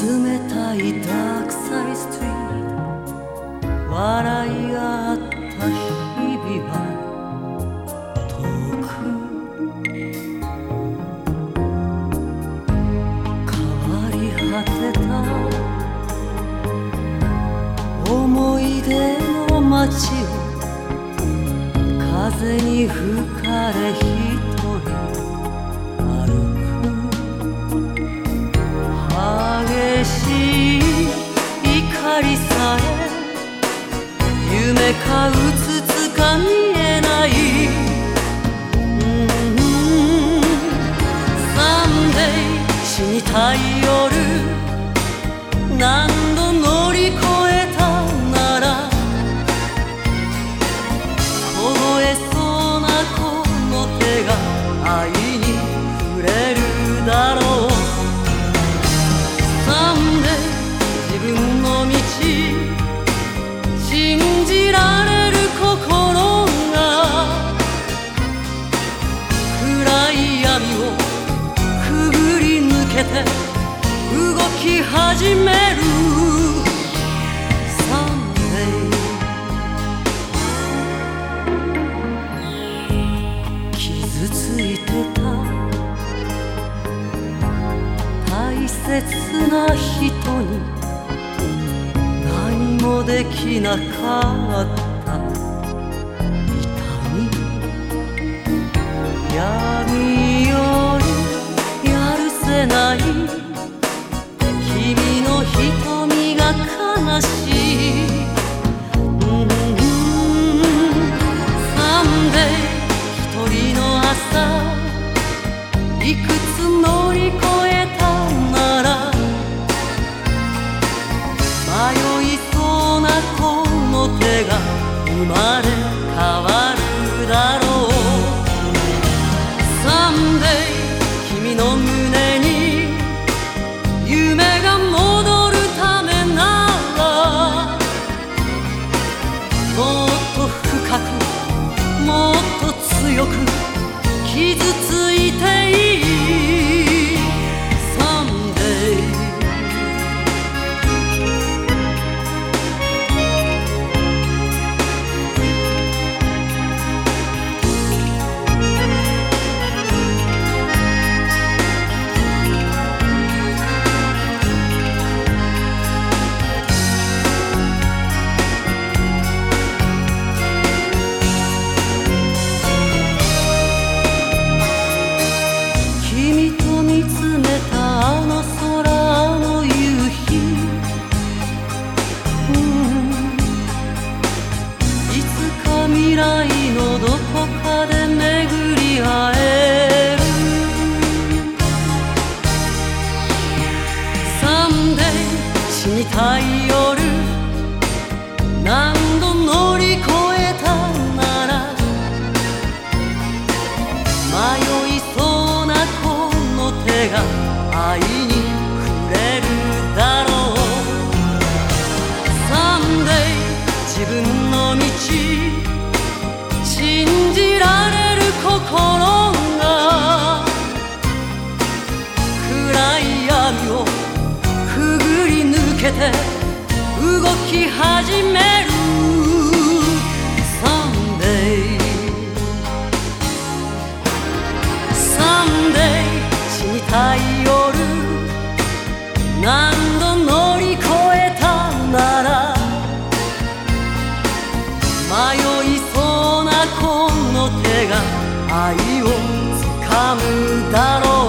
冷たいダークサイストリート笑いあった日々は遠く変わり果てた。思い出の街を風に吹かれ響切な人に何もできなかった。痛み闇よりやるせない。君の瞳が悲しい。うんサンデー一人の朝い。くつ乗り越え生まれ変わる見つめたあの空あの夕日。うん。いつか未来のどこかで巡り会える。サンデー死にたい夜。手が愛に触れるだろう。サンデー自分の道信じられる心が暗い闇をくぐり抜けて動き始める。夜何度乗り越えたなら迷いそうなこの手が愛をつかむだろう。